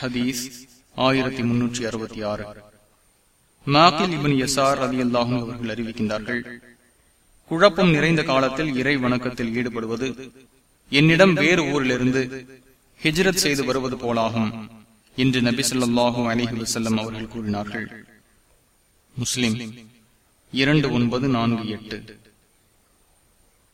ஹதீஸ் ஆயிரத்தி முன்னூற்றி அறுபத்தி ஆறு. மாக்கில் இபின் அல்லாஹும் அவர்கள் அறிவிக்கின்றார்கள் குழப்பம் நிறைந்த காலத்தில் இறை வணக்கத்தில் ஈடுபடுவது என்னிடம் வேறு ஊரிலிருந்து ஹிஜ்ரத் செய்து வருவது போலாகும் என்று நபி சொல்லாஹும் அலிஹி வசல்லம் அவர்கள் கூறினார்கள். முஸ்லிம் இரண்டு ஒன்பது நான்கு எட்டு.